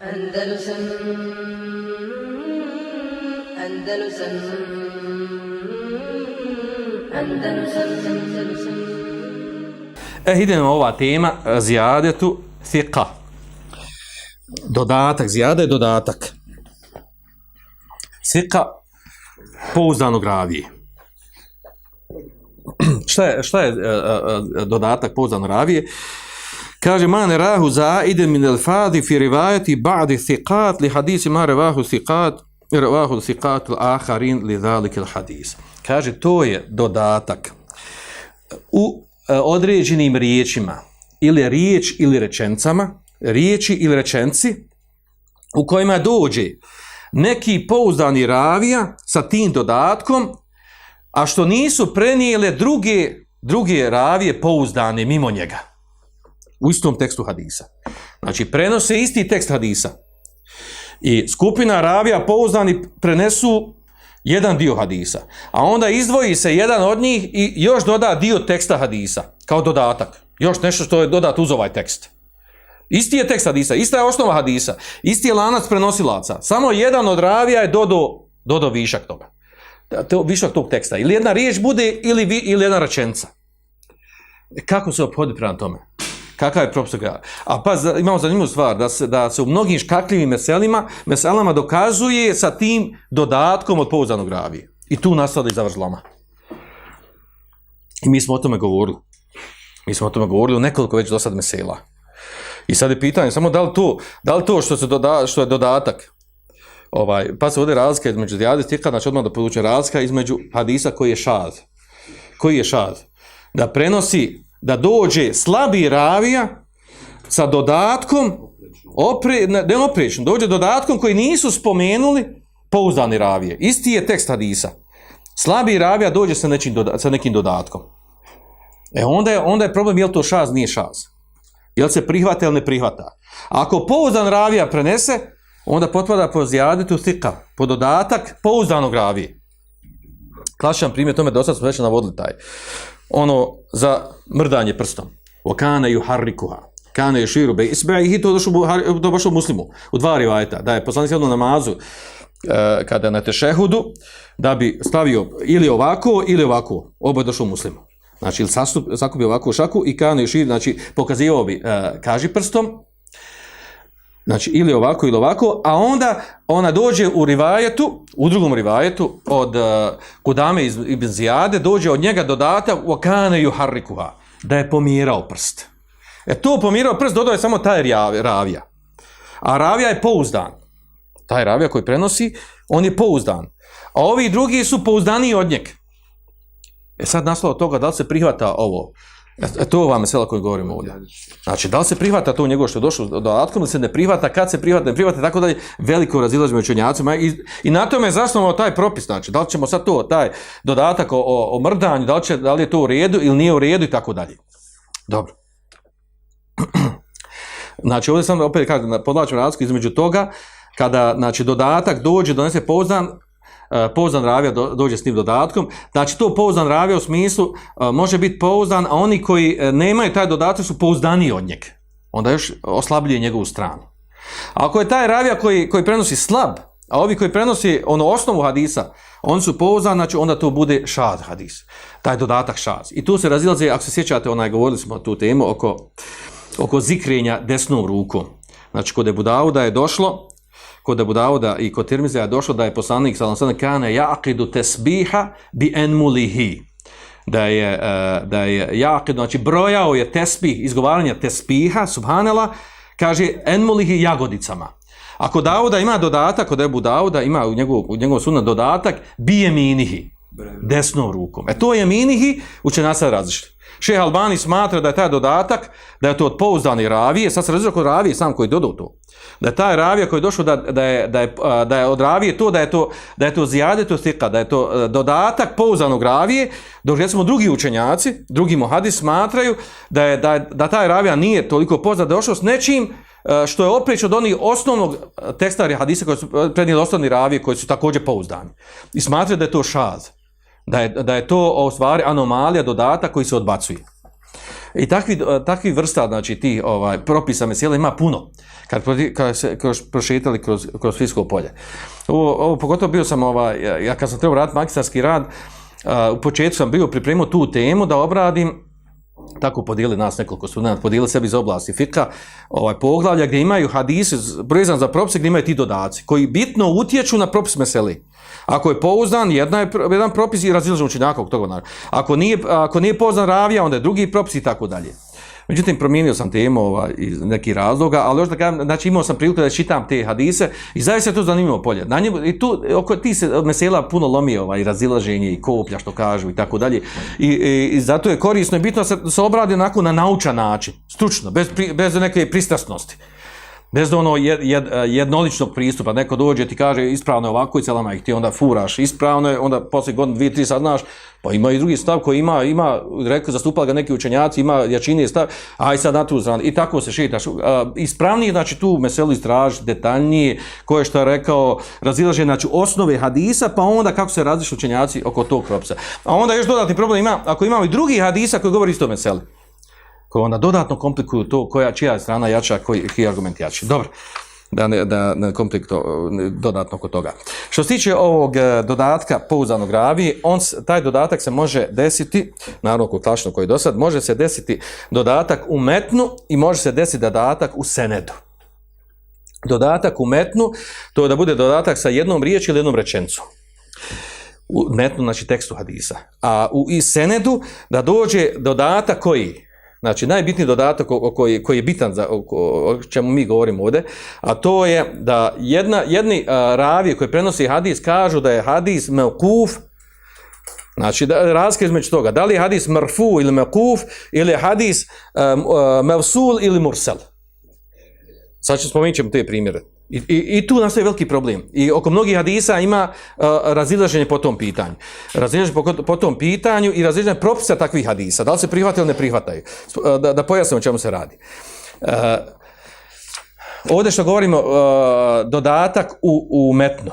Andalusam Andalusam Andalusam Andalusam E, idemo ova tema, zijadetu fiqa. Dodatak, zijada je dodatak. Fiqa, pouzdanog ravije. šta je, šta je e, e, dodatak pouzdanog ravije? Kaže, man rahu za ide min el fadi fi rivajati ba'di thiqat li hadisi ma revahu thiqat revahu thiqat l'aharin li dhalik il hadis. Kaže, to je dodatak u e, određenim riječima ili riječ ili rečencama, riječi ili rečenci u kojima dođe neki pouzdani ravija sa tim dodatkom, a što nisu prenijele druge, druge ravije pouzdane mimo njega. U istom tekstu hadisa. Znači, prenose isti tekst hadisa. I skupina ravija pouzdani prenesu jedan dio hadisa. A onda izdvoji se jedan od njih i još doda dio teksta hadisa. Kao dodatak. Još nešto što je dodat uz ovaj tekst. Isti je tekst hadisa, ista je osnova hadisa, isti je lanac prenosilaca. Samo jedan od ravija je dodo, dodo višak toga. To, višak tog teksta. Ili jedna riječ bude ili, vi, ili jedna rečenca. E, kako se obhodi prema tome? Kakav je propis toga? A pa imamo zanimljivu stvar, da se, da se u mnogim škakljivim meselima, meselama dokazuje sa tim dodatkom od pouzdanog ravije. I tu nastala i zavržlama. I mi smo o tome govorili. Mi smo o tome govorili u nekoliko već do sad mesela. I sad je pitanje, samo da li to, da li to što, se doda, što je dodatak, ovaj, pa se ovdje razlika između dijade stika, znači odmah da poduče razlika između hadisa koji je šad. Koji je šad? Da prenosi, da dođe slabi ravija sa dodatkom, opre, ne, oprečno, dođe dodatkom koji nisu spomenuli pouzdani ravije. Isti je tekst hadisa. Slabi ravija dođe sa, nečim, sa nekim dodatkom. E onda je, onda je problem je li to šaz, nije šaz. Je li se prihvata ili ne prihvata. Ako pouzdan ravija prenese, onda potpada po zjadetu stika, po dodatak pouzdanog ravije. Klasičan primjer tome, do smo već navodili taj. Ono za mrdanje prstom. O kane ju harrikuha. Kane ju be isbe i to došlo, muslimu. U dva rivajeta. Da je poslanik jednu namazu e, kada na tešehudu, da bi stavio ili ovako ili ovako. Oba došlo muslimu. Znači, ili sastup, sakupi ovakvu šaku i kana širi, znači, pokazivao bi uh, kaži prstom, znači, ili ovako ili ovako, a onda ona dođe u rivajetu, u drugom rivajetu, od uh, Kudame iz Ibn Zijade, dođe od njega dodata u kane da je pomirao prst. E to pomirao prst dodaje samo taj ravija. A ravija je pouzdan. Taj ravija koji prenosi, on je pouzdan. A ovi drugi su pouzdaniji od njega. E sad naslova toga, da li se prihvata ovo? E, to vam je sela koje govorimo ovdje. Znači, da li se prihvata to njegovo što je došlo do atkom, ili se ne prihvata, kad se prihvata, ne prihvata, tako da je veliko razilaž među učenjacima. I, I na tome je zasnovao taj propis, znači, da li ćemo sad to, taj dodatak o, o, o mrdanju, da li, će, da li je to u redu ili nije u redu i tako dalje. Dobro. Znači, ovdje sam opet kažem, podlačim razliku između toga, kada, znači, dodatak dođe, donese poznan, E, E, pouzdan ravija dođe s tim dodatkom. Znači to pouzdan ravija u smislu e, može biti pouzdan, a oni koji e, nemaju taj dodatak su pouzdani od njega. Onda još oslabljuje njegovu stranu. A ako je taj ravija koji, koji prenosi slab, a ovi koji prenosi ono osnovu hadisa, oni su pouzdani, znači onda to bude šad hadis. Taj dodatak šad. I tu se razilaze, ako se sjećate, onaj, govorili smo tu temu oko, oko zikrenja desnom rukom. Znači, kod Ebu Dauda je došlo, kod Abu Dauda i kod Tirmizija došlo da je poslanik sallallahu alejhi ve sellem kana yaqidu tasbiha bi anmulihi da je uh, da je yaqid znači brojao je tesbih izgovaranje tesbiha subhanallah kaže anmulihi jagodicama. Ako Dauda ima dodatak kod Abu Dauda ima u njegovu u njegovu sunnet dodatak bi yeminihi desnom rukom. E to je yeminihi učenjaci različiti Šeha Albani smatra da je taj dodatak, da je to od pouzdane ravije, sad se različio kod ravije sam koji dodao to, da je taj ravija koji je došao da, da, je, da, je, da je od ravije to, da je to, da je to zijade to stika, da je to e, dodatak pouzdanog ravije, dok recimo drugi učenjaci, drugi mohadi smatraju da, je, da, da taj ravija nije toliko poznat, da je došao s nečim e, što je opreć od onih osnovnog e, teksta hadisa koji su prednijeli osnovni ravije koji su također pouzdani. I smatraju da je to šaz da je, da je to u stvari anomalija dodata koji se odbacuje. I takvi, takvi vrsta, znači, ti ovaj, propisa mesela ima puno, kad, kad se kroz, prošetali kroz, kroz fisko polje. Ovo, ovo, pogotovo bio sam, ovaj, ja- kad sam trebao raditi magistarski rad, uh, u početku sam bio pripremio tu temu da obradim tako podijeli nas nekoliko studenta, podijeli sebi iz oblasti fika, ovaj poglavlja gdje imaju hadise brezan za propise, gdje imaju ti dodaci, koji bitno utječu na propis meseli. Ako je pouzdan, jedna je, jedan propis i razilažen učinjaka toga. Ako nije, ako nije pouzdan ravija, onda je drugi propis i tako dalje. Međutim, promijenio sam temu ovaj, iz nekih razloga, ali još da kažem, znači imao sam priliku da čitam te hadise i zaista je to zanimljivo polje. Na njemu, I tu, oko ti se mesela puno lomi ovaj, razilaženje i koplja, što kažu i tako dalje. I, i, I zato je korisno i bitno da se, se obradi onako na naučan način, stručno, bez, pri, bez neke pristrasnosti. Bez ono jed, jed, e, jednoličnog pristupa, neko dođe ti kaže ispravno je ovako i celama ih ti onda furaš ispravno je, onda poslije godin, dvije, tri sad znaš, pa ima i drugi stav koji ima, ima rekao, zastupali ga neki učenjaci, ima jačinije stav, aj sad na tu stranu, i tako se šitaš. E, ispravnije, znači tu meselu istraži detaljnije, ko je šta rekao, razilaže, znači osnove hadisa, pa onda kako se različni učenjaci oko tog propisa. A onda još dodatni problem ima, ako imamo i drugi hadisa koji govori isto o meseli koje onda dodatno komplikuju to koja čija je strana jača, koji je argument jači. Dobro, da ne, da ne komplikuju dodatno kod toga. Što se tiče ovog e, dodatka pouzanog ravi, on, taj dodatak se može desiti, naravno kod tačno koji do sad, može se desiti dodatak u metnu i može se desiti dodatak u senedu. Dodatak u metnu, to je da bude dodatak sa jednom riječi ili jednom rečencom u metnu, znači tekstu hadisa. A u i senedu da dođe dodatak koji, znači najbitniji dodatak o, o koji, koji je bitan za o, o čemu mi govorimo ovdje, a to je da jedna, jedni a, ravije koji prenosi hadis kažu da je hadis melkuf, Znači, da, razlika između toga, da li je hadis marfu ili mekuf, ili je hadis um, uh, mevsul ili mursel. Sad ću spomenut ćemo te primjere. I, i, I tu nastaje veliki problem. I oko mnogih hadisa ima uh, razilaženje po tom pitanju. Razilaženje po, po tom pitanju i razilaženje propisa takvih hadisa. Da li se prihvataju ili ne prihvataju. Uh, da, da pojasnimo o čemu se radi. Uh, ovdje što govorimo, uh, dodatak u, u metnu.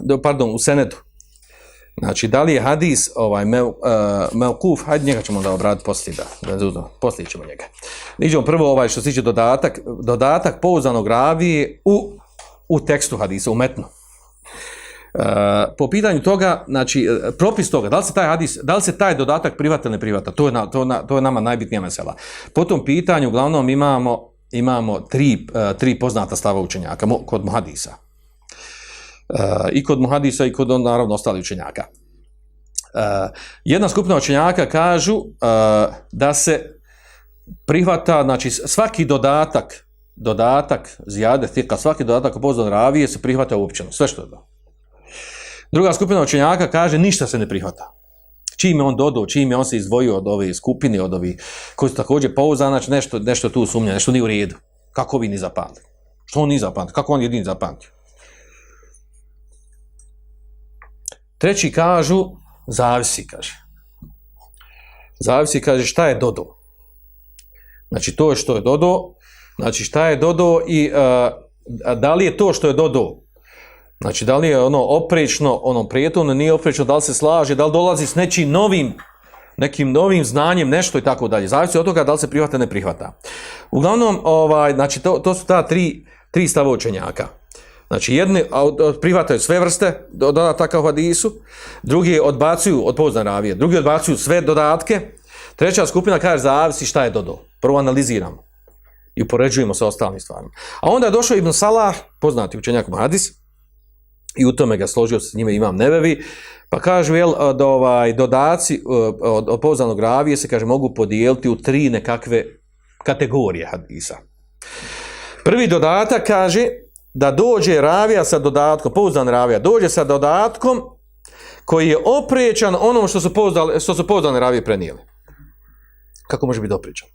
Do, pardon, u senedu. Znači, da li je hadis ovaj, me, uh, eh, melkuf, hajde njega ćemo da obraditi poslije, da, da zauzmemo, poslije ćemo njega. Iđemo prvo ovaj što se tiče dodatak, dodatak pouzanog ravije u, u tekstu hadisa, u metnu. Uh, po pitanju toga, znači, eh, propis toga, da li se taj hadis, da li se taj dodatak privata ili ne privata, to je, na, to, na, to je nama najbitnija mesela. Po tom pitanju, uglavnom, imamo, imamo tri, uh, tri poznata stava učenjaka mo, kod hadisa. I kod muhadisa i kod, naravno, ostali učenjaka. Uh, jedna skupina učenjaka kažu uh, da se prihvata, znači svaki dodatak, dodatak zijade tika, svaki dodatak pozdan ravije se prihvata uopćeno, sve što je to. Druga skupina učenjaka kaže ništa se ne prihvata. Čim je on dodao, čim je on se izdvojio od ove skupine, od ovi koji su također pouzdan, znači nešto, nešto tu sumnja, nešto nije u redu. Kako vi ni zapamtili? Što on ni zapamtio? Kako on jedini zapamtio? Treći kažu, zavisi, kaže. Zavisi, kaže, šta je dodao. Znači, to je što je dodao, znači šta je dodao i uh, da li je to što je dodao, znači da li je ono oprečno, ono prijetovno, nije oprečno, da li se slaže, da li dolazi s nečim novim, nekim novim znanjem, nešto i tako dalje. Zavisi od toga da li se prihvata, ne prihvata. Uglavnom, ovaj, znači, to, to su ta tri, tri stava učenjaka. Znači, jedni prihvataju sve vrste dodataka u hadisu, drugi odbacuju od poznan ravije, drugi odbacuju sve dodatke, treća skupina kaže zavisi šta je dodao. Prvo analiziramo i upoređujemo sa ostalim stvarima. A onda je došao Ibn Salah, poznati učenjak hadis, i u tome ga složio s njime imam nebevi, pa kažu, jel, da ovaj, dodaci e, od, od poznanog ravije se, kaže, mogu podijeliti u tri nekakve kategorije hadisa. Prvi dodatak kaže da dođe ravija sa dodatkom, pouzdan ravija, dođe sa dodatkom koji je opriječan onom što su, pouzdali, što su pouzdane ravije prenijeli. Kako može biti opriječan?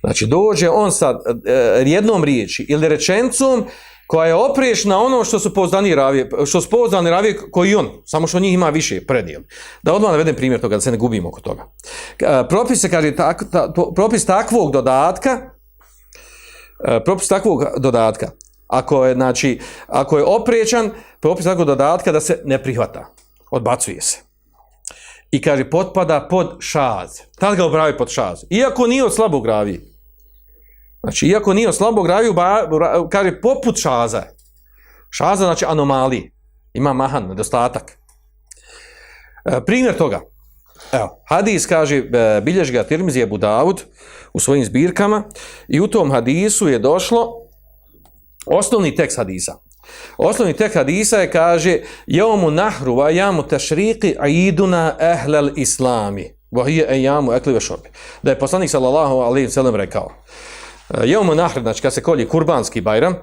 Znači, dođe on sa e, jednom riječi ili rečencom koja je opriješna ono što su pouzdani ravije, što su pouzdani ravije koji on, samo što njih ima više predijel. Da odmah navedem primjer toga, da se ne gubimo oko toga. E, propis se kaže, tak, ta, to, propis takvog dodatka, E, propis takvog dodatka, ako je, znači, ako je opriječan, propis takvog dodatka da se ne prihvata, odbacuje se. i kaže potpada pod šaz. Tad ga obravi pod šaz. Iako nije od slabog gravi. Znači, iako nije od slabog gravi, kaže poput šaza. Šaza znači anomalije. Ima mahan, nedostatak. E, primjer toga. Evo, hadis kaže, e, bilješ ga Tirmizi u svojim zbirkama i u tom hadisu je došlo osnovni tekst hadisa. Osnovni tekst hadisa je kaže Jomu nahru wa jamu tašriqi aiduna ehlel islami wa hiya ayamu akli wa shurbi. Da je poslanik sallallahu alejhi ve sellem rekao eh, Jomu nahru, znači kad se kolje kurbanski bajram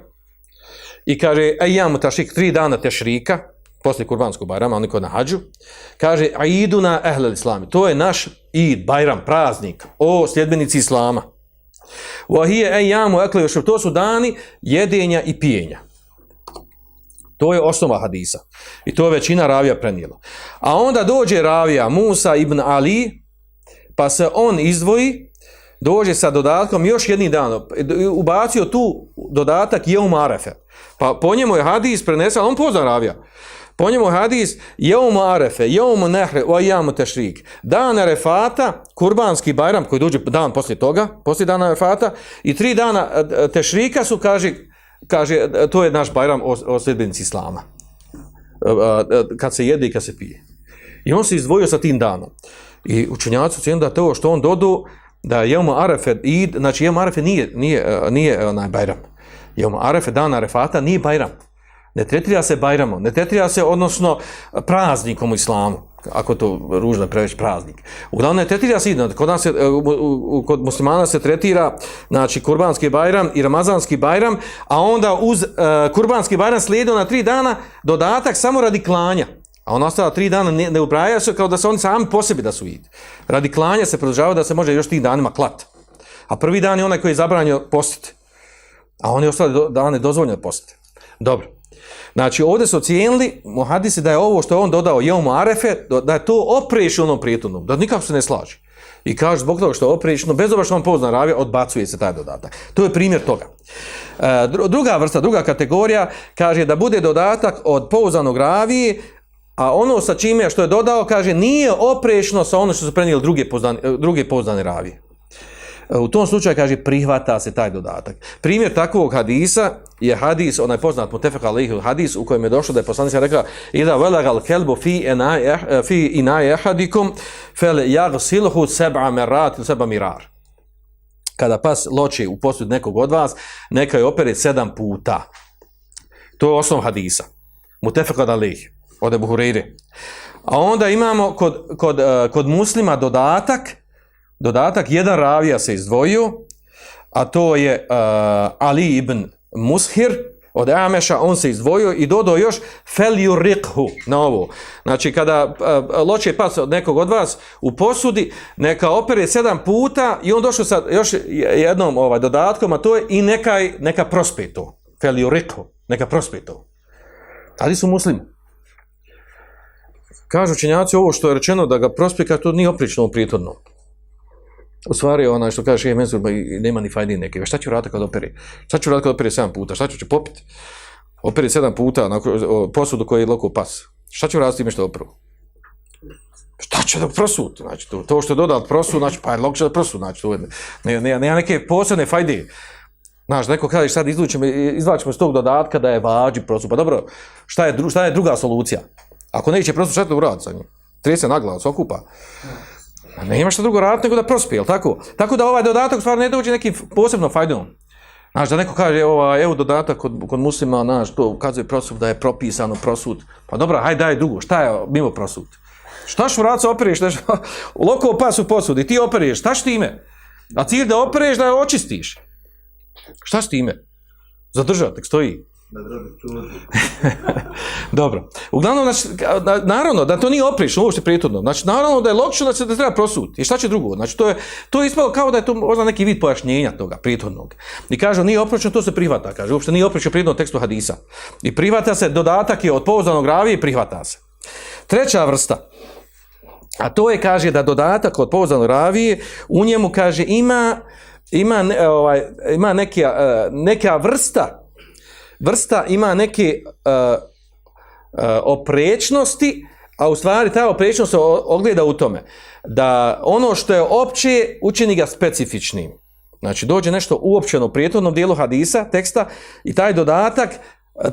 i kaže ejamu tašriq, tri dana tešrika, poslije kurbanskog bajrama, oni kod na hađu, kaže aiduna ehlel islami. To je naš id, bajram, praznik, o sljedbenici islama. Wahije ejamu ekli ve šorbi. To su dani jedenja i pijenja. To je osnova hadisa. I to je većina ravija prenijela. A onda dođe ravija Musa ibn Ali, pa se on izdvoji, dođe sa dodatkom još jedni dan, ubacio tu dodatak Jeum Arefe. Pa po njemu je hadis prenesen, on pozna ravija. Po njemu hadis jeumu Arefe, jeumu Nehre, o Jeum Tešrik. Dan Arefata, kurbanski bajram koji dođe dan poslije toga, poslije dana Arefata, i tri dana e, Tešrika su, kaže, kaže, e, to je naš bajram o, o sljedbenici Islama. E, kad se jede i kad se pije. I on se izdvojio sa tim danom. I učenjaci su da to što on dodu, da jeumu Arefe, i, znači jeumu Arefe nije, nije, nije, nije onaj bajram. Jeumu Arefe, dan Arefata, nije bajram. Ne tretira se bajramom, ne tretira se odnosno praznikom u islamu, ako to ružno preveć praznik. Uglavnom ne tretira se idno, kod, nas se, e, u, u, kod muslimana se tretira znači kurbanski bajram i ramazanski bajram, a onda uz uh, kurbanski bajram slijedio na tri dana dodatak samo radi klanja. A on ostala tri dana ne, ne ubraja se kao da se oni sami po sebi da su id. Radi klanja se produžava da se može još tih danima klat. A prvi dan je onaj koji je zabranio postiti. A oni ostali do, dane dozvoljeno postiti. Dobro. Znači, ovdje su ocijenili, muhadisi, da je ovo što je on dodao Jevmu Arefe, da je to oprešeno onom prijetunom, da nikako se ne slaži. I kaže, zbog toga što je oprešeno, bez obra što on pozna ravija, odbacuje se taj dodatak. To je primjer toga. E, druga vrsta, druga kategorija, kaže da bude dodatak od pouzanog ravije, a ono sa čime što je dodao, kaže, nije oprešno sa ono što su prenijeli druge poznane, druge poznane ravije. E, u tom slučaju, kaže, prihvata se taj dodatak. Primjer takvog hadisa je hadis, onaj poznat mutefek alaihi hadis, u kojem je došlo da je poslanica rekla Ida velagal kelbu fi, eh, fi inaj ehadikum fel jagsilhu seb'a merat ili seba mirar. Kada pas loči u posud nekog od vas, neka je opere sedam puta. To je osnov hadisa. Mutefek alaihi, od Ebu Hurajre. A onda imamo kod, kod, e, kod muslima dodatak, dodatak, jedan ravija se izdvojio, a to je uh, Ali ibn Mushir, od Ameša, on se izdvojio i dodao još feljurikhu na ovo. Znači, kada uh, loče pas od nekog od vas u posudi, neka opere sedam puta i on došao sa još jednom ovaj, dodatkom, a to je i neka, neka prospeto. Felju neka prospeto. Ali su muslimi. Kažu činjaci ovo što je rečeno da ga prospeka, to nije oprično prijetorno. U stvari, onaj što kaže, je menzu, nema ni fajdi neke. Šta ću raditi kad operi? Šta ću raditi kad operi sedam puta? Šta ću će popiti? Operi sedam puta na posudu koji je loko pas. Šta ću raditi time što opru? Šta će da prosud? Znači, to, to što je dodao prosud, znači, pa je loko će da prosud, Znači, to je, ne, ne, ne, neke posebne fajde. Znaš, neko kaže, sad izvučemo, izvlačimo iz tog dodatka da je vađi prosud. Pa dobro, šta je, dru, šta je druga solucija? Ako neće prosud, šta to uradi sa njim? Trije se na glavu, okupa. Ne nema što drugo raditi nego da prospije, jel tako? Tako da ovaj dodatak stvarno ne dođe nekim posebno fajdom. Znaš, da neko kaže, ova, evo dodatak kod, kod muslima, znaš, to ukazuje prosud da je propisano prosud. Pa dobro, hajde daj drugo, šta je mimo prosud? Šta što vrat se opereš, nešto, loko pas u posudi, ti opereš, šta što ime? A cilj da opereš, da je očistiš. Šta što ime? Zadržati, tek stoji. Dobro. Uglavnom, znači, naravno, da to nije oprično, uopšte prijetodno. Znači, naravno da je logično da znači, se da treba prosuti. I šta će drugo? Znači, to je, to je ispalo kao da je to možda neki vid pojašnjenja toga, prijetodnog. I kaže, nije oprično, to se prihvata. Kaže, uopšte nije oprično prijetodnog tekstu hadisa. I prihvata se, dodatak je od pouzdanog ravije i prihvata se. Treća vrsta. A to je, kaže, da dodatak od pouzdanog ravije, u njemu, kaže, ima, ima, ovaj, ima neka, eh, neka vrsta vrsta ima neke uh, uh, oprečnosti, A u stvari ta oprečnost se ogleda u tome da ono što je opće učini ga specifičnim. Znači dođe nešto uopćeno u prijetodnom dijelu hadisa, teksta i taj dodatak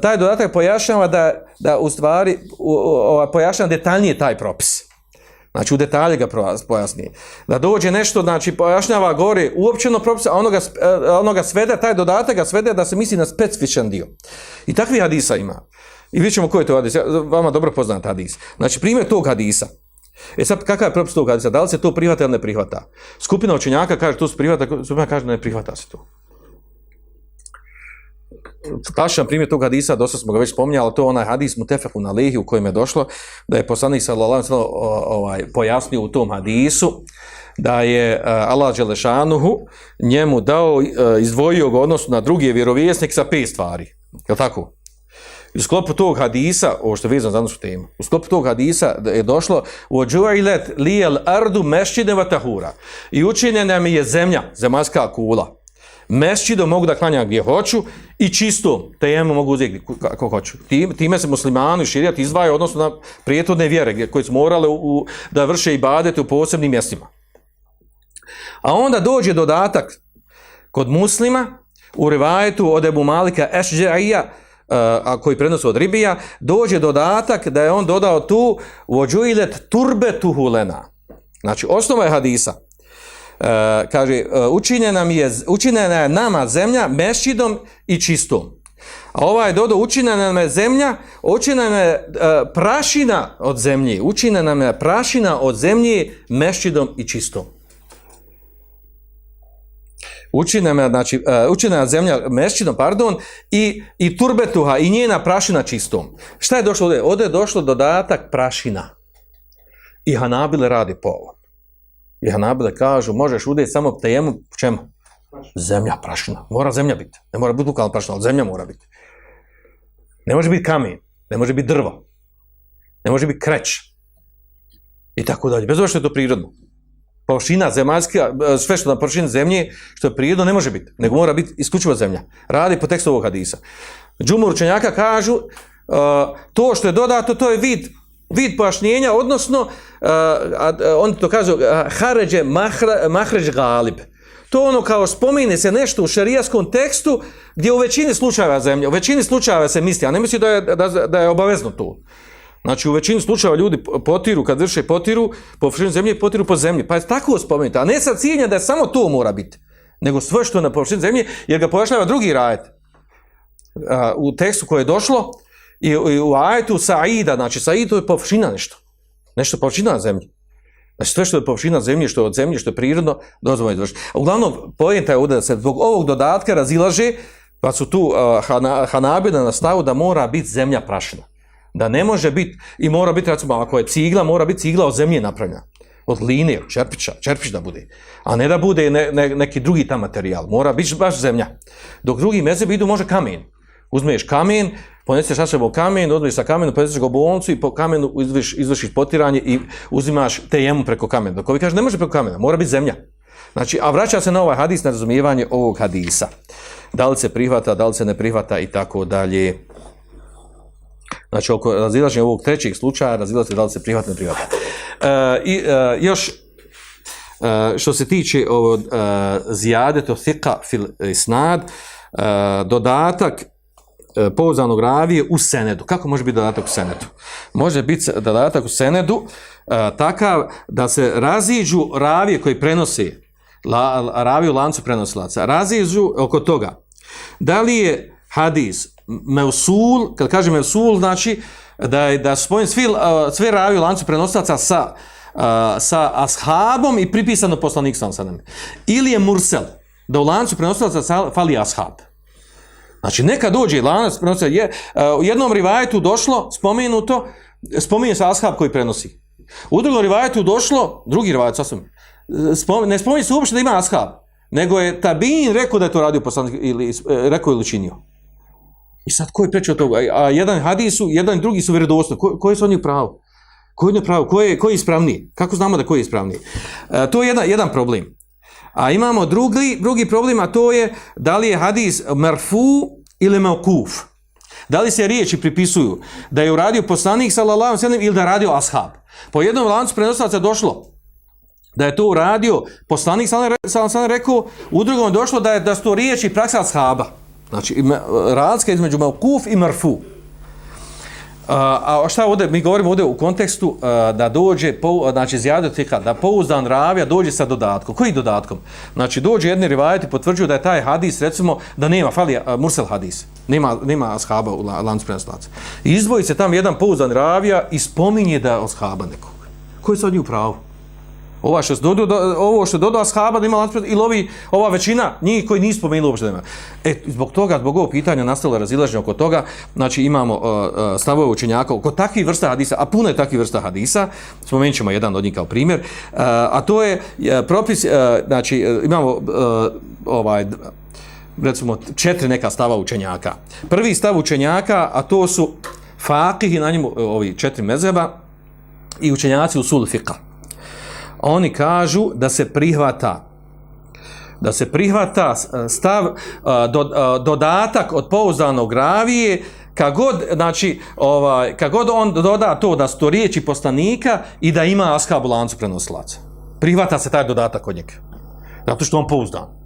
taj dodatak pojašnjava da, da u stvari u, u, pojašnjava detaljnije taj propis. Znači u detalje ga pojasni. Da dođe nešto, znači pojašnjava gore uopćeno propis, a onoga, e, e, onoga svede, taj dodatak ga svede da se misli na specifičan dio. I takvi hadisa ima. I vidjet ćemo koji je to hadis. Ja- Vama dobro poznat hadis. Znači primjer tog hadisa. E sad, kakav je propis tog hadisa? Da li se to prihvata ili ne prihvata? Skupina učenjaka kaže to se prihvata, skupina kaže ne prihvata se to Klasičan primjer tog hadisa, dosta smo ga već spominjali, ali to je onaj hadis Mutefeku na lehi u kojem je došlo, da je poslanik sallallahu alejhi ve sellem, o- ovaj, pojasnio u tom hadisu da je uh, Allah Đelešanuhu njemu dao, uh, izdvojio ga u odnosu na druge vjerovjesnike sa pet stvari. Je li tako? U sklopu tog hadisa, ovo što je vezano za našu temu, u sklopu tog hadisa da je došlo وَجُعِلَتْ لِيَ الْأَرْضُ مَشْچِدَ وَتَهُورَ I učinjena mi je zemlja, zemaljska kula. Mešćidom mogu da klanjam gdje hoću i čisto tejemu mogu uzeti kako hoću. Time, time se muslimani širijat izdvaja odnosno na prijetodne vjere koje su morale u, u, da vrše ibadete u posebnim mjestima. A onda dođe dodatak kod muslima u rivajetu od Ebu Malika Ešđaija, e, a koji prenosi od Ribija, dođe dodatak da je on dodao tu vođuilet turbetuhulena. Znači, osnova je hadisa. Eh, kaže, eh, učinjena, mi je, učinjena je nama zemlja mešidom i čistom. A ovaj dodo učinjena nam je zemlja, učinjena je eh, prašina od zemlje, učinjena nam je prašina od zemlje mešidom i čistom. Učinjena je, znači, učinjena zemlja mešidom, pardon, i, i turbetuha, i njena prašina čistom. Šta je došlo ovdje? Ovdje je došlo dodatak prašina. I Hanabile radi po ovom. I Hanabile kažu, možeš udjeti samo tejemu, čemu? Zemlja, prašina. Mora zemlja biti. Ne mora biti lukalna prašina, ali zemlja mora biti. Ne može biti kamen, ne može biti drvo, ne može biti kreć. I tako dalje. Bez ovo što je to prirodno. Površina zemaljska, e, sve što na površini zemlje, što je prirodno, ne može biti. Nego mora biti isključivo zemlja. Radi po tekstu ovog hadisa. Džumur učenjaka kažu, uh, to što je dodato, to je vid vid pojašnjenja, odnosno, uh, a, on to kaže, uh, haređe mahra, mahređ galib. To ono kao spomine se nešto u šarijaskom tekstu gdje u većini slučajeva zemlje, u većini slučajeva se misli, a ne misli da je, da, da je obavezno to. Znači u većini slučajeva ljudi potiru, kad vrše potiru, po površini zemlje, potiru po zemlji. Pa je tako spomenuto, a ne sa ciljenja da je samo to mora biti, nego sve što je na površini zemlje, jer ga pojašnjava drugi rajet. Uh, u tekstu koje je došlo, I, i u ajetu Saida, znači Said to je površina nešto. Nešto površina na zemlji. Znači sve što je površina zemlje, što je od zemlje, što je prirodno, dozvoljeno izvršiti. Uglavnom, pojenta je ovdje da se zbog ovog dodatka razilaže, pa su tu uh, hana, Hanabina na stavu da mora biti zemlja prašina. Da ne može biti, i mora biti, recimo, ako je cigla, mora biti cigla od zemlje napravljena. Od line, od čerpića, čerpić da bude. A ne da bude ne, ne, neki drugi ta materijal. Mora biti baš zemlja. Dok drugi mezeb idu, može kamen. Uzmeš kamen, poneseš ašebo kamen, odmeš sa kamenom, poneseš ga u bolnicu i po kamenu izvrš, izvršiš potiranje i uzimaš tejemu preko kamena. Dok ovi kaže, ne može preko kamena, mora biti zemlja. Znači, a vraća se na ovaj hadis, na razumijevanje ovog hadisa. Da li se prihvata, da li se ne prihvata i tako dalje. Znači, oko razilaženja ovog trećeg slučaja, razilaženja da li se prihvata, ne prihvata. E, I e, još, e, što se tiče ovo e, zijade, to thika fil isnad, e, dodatak E, pouzdanog ravije u senedu. Kako može biti dodatak u senedu? Može biti dodatak u senedu e, takav da se raziđu ravije koji prenosi la, raviju lancu prenosilaca, raziđu oko toga. Da li je hadis meusul, kad kažem meusul, znači da je da spojen svi, e, sve raviju lancu prenosilaca sa, e, sa ashabom i pripisano poslanik sam sa Ili je mursel, da u lancu prenosilaca fali ashab. Znači, neka dođe lanac prenosa, je, e, u jednom rivajetu došlo, spomenuto, spominje se ashab koji prenosi. U drugom rivajetu došlo, drugi rivajet sasvim, e, spom, ne spominje se uopšte da ima ashab, nego je Tabin rekao da je to radio poslanik, ili e, rekao ili činio. I sad ko je prečio toga? A jedan hadisu, jedan drugi su vjerodostojni. Ko, koji su oni pravo? Koji je pravo? Koji je, ko je ispravniji? Kako znamo da koji je ispravniji? E, to je jedan, jedan problem. A imamo drugi, drugi problem, a to je da li je hadis marfu ili maukuf. Da li se riječi pripisuju da je uradio poslanik sallallahu alejhi ve sellem ili da je radio ashab? Po jednom lancu prenosilaca je došlo da je to uradio poslanik sallallahu sallam rekao, u drugom je došlo da je da su to riječi praksa ashaba. Znači, ima- razlika između mevkuf i marfu. A, a šta ovdje, mi govorimo ovdje u kontekstu a, da dođe, pou, znači zjadu tika, da pouzdan ravija dođe sa dodatkom. Koji dodatkom? Znači dođe jedni rivajati potvrđuju da je taj hadis, recimo, da nema, fali a, mursel hadis, nema, nema ashaba u la- lancu prenoslaca. Izdvoji se tam jedan pouzdan ravija i spominje da je ashaba nekog. Koji je sad nju pravo? Ova što se do- ovo što je dodao ashaba da ima lanac ili ovi, ova većina njih koji nisu spomenuli uopšte da ima. E, zbog toga, zbog ovog pitanja nastalo razilaženje oko toga, znači imamo uh, uh, stavove učenjaka oko takvih vrsta hadisa, a puno je takvih vrsta hadisa, spomenut ćemo jedan od njih kao primjer, uh, a to je uh, propis, uh, znači uh, imamo uh, ovaj, recimo četiri neka stava učenjaka. Prvi stav učenjaka, a to su fakih i na njemu uh, ovi četiri mezeba i učenjaci u sul fiqha oni kažu da se prihvata da se prihvata e, stav e, do, e, dodatak od pouzdanog ravije kad god, znači, ovaj, kad god on doda to da sto riječi poslanika i da ima ashab lancu prenosilaca. Prihvata se taj dodatak od njega. Zato što on pouzdan.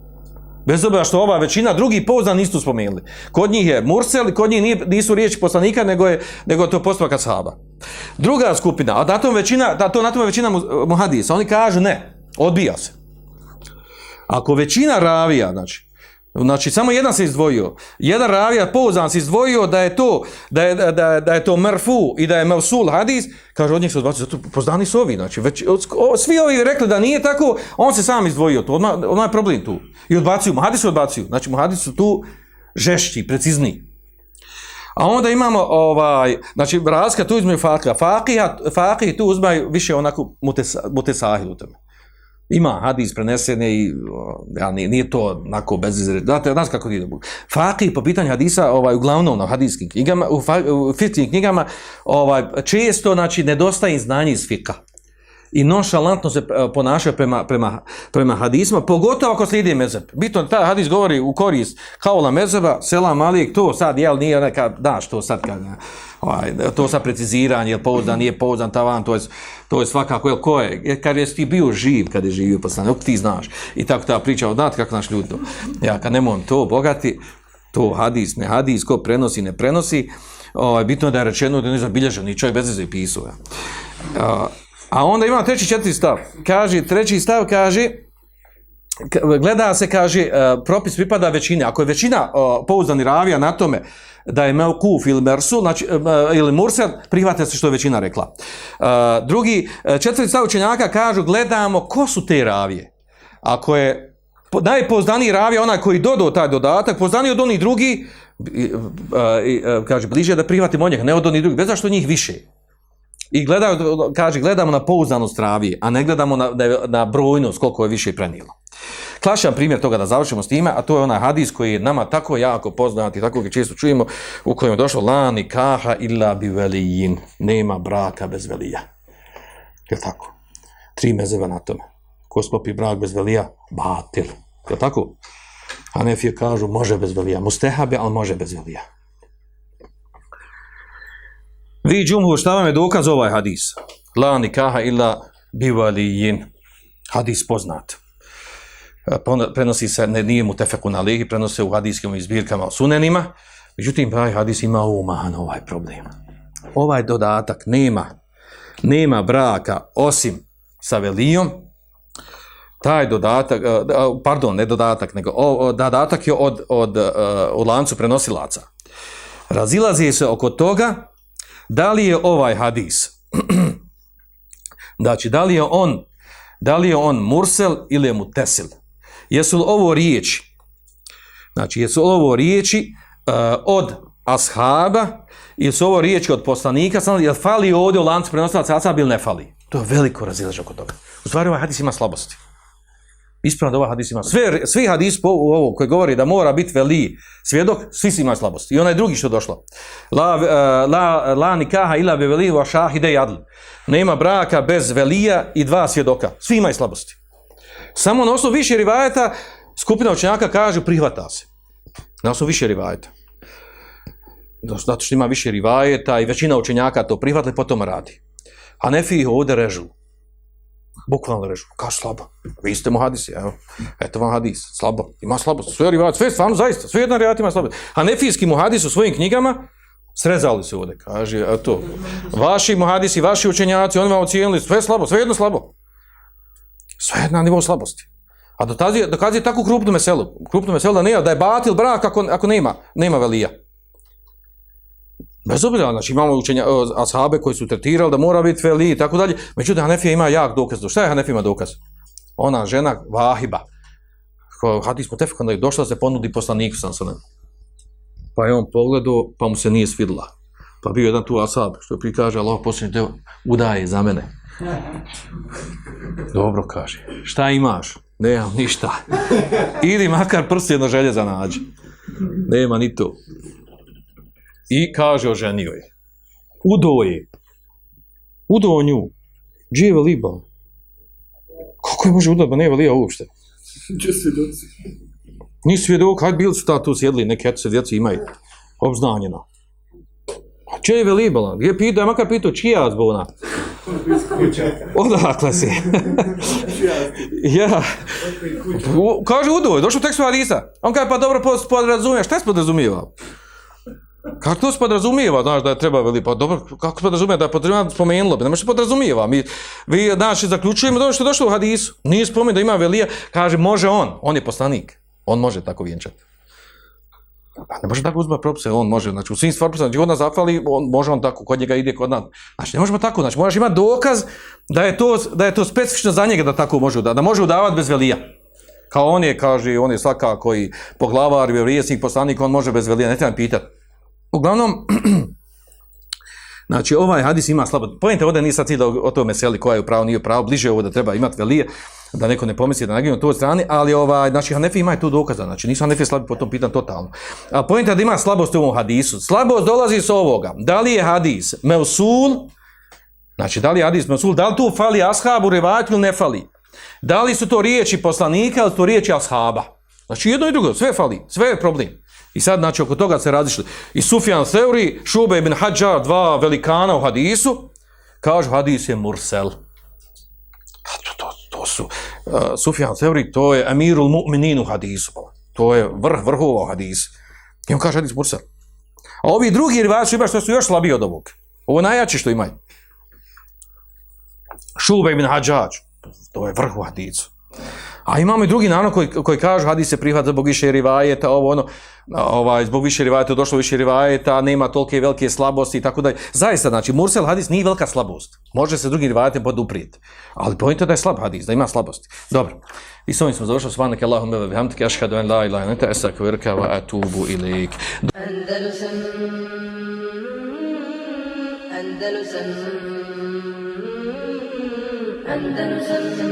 Bez obzira što ova većina drugi pouzdan nisu spomenuli. Kod njih je mursel, kod njih nije, nisu riječi poslanika, nego je, nego je to postupak sahaba. Druga skupina, a na tom većina, da to na tome većina muhadisa, oni kažu ne, odbija se. Ako većina ravija, znači, znači samo jedan se izdvojio, jedan ravija pouzdan se izdvojio da je to da je, da, da, da je to merfu i da je mevsul hadis, kaže od njih se odbacio, zato poznani su ovi, znači, već, o, svi ovi rekli da nije tako, on se sam izdvojio, to odmah, odmah je problem tu. I odbacuju, muhadisi odbacuju, znači muhadisi su tu žešći, precizniji. A onda imamo ovaj, znači razlika tu između fakija. Fakija, fakih tu uzmaju više onako mutesa, mutesahil tome. Ima hadis prenesene i ja, nije, nije to onako bez izre. Znate, znaš kako ide. Fakih po pitanju hadisa, ovaj, uglavnom na hadijskim knjigama, u, fa, u fikskim knjigama, ovaj, često, znači, nedostaje znanje iz fika. I nonšalantno se e, ponašaju prema, prema, prema hadisma, pogotovo ako slijedi mezeb. Bitno, ta hadis govori u korist kaula mezeba, selam alik, to sad, jel, nije neka, daš to sad, kad, ovaj, to sad preciziranje, jel pouzdan, nije pouzdan, tavan, to je, to je svakako, jel, ko je, jer kad je ti bio živ, kad je živio poslanik, ti znaš. I tako ta priča, znate kako naš ljudi to. Ja, kad nemam to bogati, to hadis, ne hadis, ko prenosi, ne prenosi, ovaj, bitno je da je rečeno da nije zabilježen, ni čovjek bez veze pisao. Ja. A, onda ima treći četiri stav. Kaže, treći stav kaže, gleda se, kaže, e, propis pripada većine. Ako je većina e, pouzdani ravija na tome da je Melkuf ili mersu, znači, e, ili Mursel, prihvate se što je većina rekla. Drugi, četvrti stav učenjaka kažu, gledamo ko su te ravije. Ako je po- najpoznaniji ravija onaj koji dodao taj dodatak, poznaniji od onih drugi, kaže, bliže da prihvatimo njega, ne od onih drugih, bez zašto njih više. I gledaju, kaže, gledamo na pouzdanost ravije, a ne gledamo na, na, na brojnost koliko je više prenijelo. Klašan primjer toga da završimo s time, a to je onaj hadis koji je nama tako jako poznat i tako ga često čujemo, u kojem je došlo lani kaha illa bi velijin, nema braka bez velija. Je tako? Tri mezeva na tome. Ko spopi brak bez velija? Batil. Je tako? Hanefije kažu može bez velija. Mustehabe, ali može bez velija. Vi džumhur, šta vam je dokaz ovaj hadis? La nikaha illa bivalijin. Hadis poznat. Pa prenosi se, ne, nije mu tefekun alihi, prenose u hadijskim izbirkama o sunenima. Međutim, pravi hadis ima umahan ovaj problem. Ovaj dodatak nema, nema braka osim sa velijom, taj dodatak, pardon, ne dodatak, nego o, o, dodatak je od, od, od, od lancu prenosilaca. Razilazi se oko toga da li je ovaj hadis, znači da li je on, da li je on mursel ili je mutesil. Jesu li ovo riječi, znači jesu li ovo riječi uh, od ashaba ili su ovo riječi od poslanika, samo je fali ovdje u lancu prenosilaca ashab ili ne fali. To je veliko razilaženje oko toga. U stvari ovaj hadis ima slabosti. Ispravno da ovaj hadis ima. Sve, svi hadis po ovo koji govori da mora biti veli svjedok, svi su imaju slabosti. I onaj drugi što došlo. La, uh, la, la nikaha ila be veli wa šahide jadl. Nema braka bez velija i dva svjedoka. Svi imaju slabosti. Samo na osnovu više rivajeta skupina učenjaka kaže prihvata se. Na osnovu više rivajeta. zato što ima više rivajeta i većina učenjaka to prihvatili, potom radi. Hanefi ih ovdje režu. Bukvalno režu. Kao slabo. Vi ste mu hadisi, evo. Eto vam hadis. Slabo. Ima slabost. Sve rivajete, sve stvarno zaista. Sve jedan rivajat ima slabost. Hanefijski mu hadis u svojim knjigama srezali se ovdje. Kaže, a to. Vaši mu hadisi, vaši učenjaci, oni vam ocijenili sve slabo, sve jedno slabo. Sve jedna nivou slabosti. A dokazuje, dokazuje tako krupnu meselu. Krupnu meselu da nema, da je batil brak ako, ako nema, nema velija. Bez obzira, znači imamo učenja, o, ashabe koji su tretirali da mora biti veli i tako dalje. Međutim, Hanefija ima jak dokaz. Šta je Hanefija ima dokaz? Ona žena, Vahiba. Hadis po tefeku, onda je došla se ponudi poslaniku sam sa Pa je on pogledao, pa mu se nije svidla. Pa bio jedan tu ashab, što prikaže, Allah posljednji deo, udaje za mene. Dobro kaže. Šta imaš? Nemam ništa. Idi makar prst jedno željeza nađi. Nema ni to. I kaže oženio je. Udo je. Udo nju. Gdje je veliba? Kako je može udati, ba ne velija uopšte? Gdje svjedoci? Ni svjedok, hajde bili su ta tu sjedli, neke eto se djeca imaju. Obznanjeno. A če je velibala? Gdje pita, ja makar pitao, čija zbona? Odakle si? ja. U, kaže Udo, je došao tekstu Hadisa. On kaže, pa dobro, podrazumijeva. Šta je podrazumijeva? Kako to se podrazumijeva, znaš, da je treba veli, pa dobro, kako se podrazumijeva, da je potrebno spomenulo bi, ne može podrazumijeva, mi, vi, znaš, zaključujemo da što je došlo u hadisu, nije spomenuo da ima velija, kaže, može on, on je poslanik, on može tako vjenčati. A pa ne može tako uzma propise, on može, znači u svim stvarima, znači, znači kod nas zafali, on, može on tako, kod njega ide kod nas. Znači ne možemo tako, znači moraš imati dokaz da je to, da je to specifično za njega da tako može udavati, da može udavati bez velija. Kao on je, kaže, on je svakako i poglavar, vjerovijesnik, poslanik, on može bez velija, ne treba pitati. Uglavnom, znači ovaj hadis ima slabo. Pojente ovdje sad cilj da o tome seli koja je pravo, nije pravo, bliže ovo da treba imati velije, da neko ne pomisli da naginu tu od strane, ali ovaj, znači Hanefi ima tu dokaza, znači nisu Hanefi slabi po tom pitan totalno. A pojente da ima slabost u ovom hadisu. Slabost dolazi s ovoga. Da li je hadis meusul, znači da li je hadis meusul, da li tu fali ashabu revajat ili ne fali? Da li su to riječi poslanika ili to riječi ashaba? Znači jedno i drugo, sve fali, sve je problem. I sad, znači, oko toga se razišli. I Sufjan Seuri, Šube ibn Hadžar, dva velikana u hadisu, kažu hadis je mursel. A to, to, to su, uh, Sufjan Seuri, to je emirul mu'minin u hadisu. To je vrh vrhova u hadisu. I on kaže hadis mursel. A ovi drugi rivači ima što su još slabiji od ovog. Ovo najjači što imaju. Šube ibn Hadžar, to je vrh u hadisu. A imamo i drugi narod koji, koji kažu hadis se prihvat zbog više rivajeta, ovo ono, ovaj, zbog više rivajeta, došlo više rivajeta, nema tolike velike slabosti i tako dalje. Zaista, znači, Mursel hadis nije velika slabost. Može se drugi rivajetem poduprijeti. Ali pojento da je slab hadis, da ima slabosti. Dobro. I s ovim smo završili. Svanak Allahum bebe bihamdike, ašhadu en la ilaha neta esak virka wa atubu ilik. Andalusam Andalusam Andalusam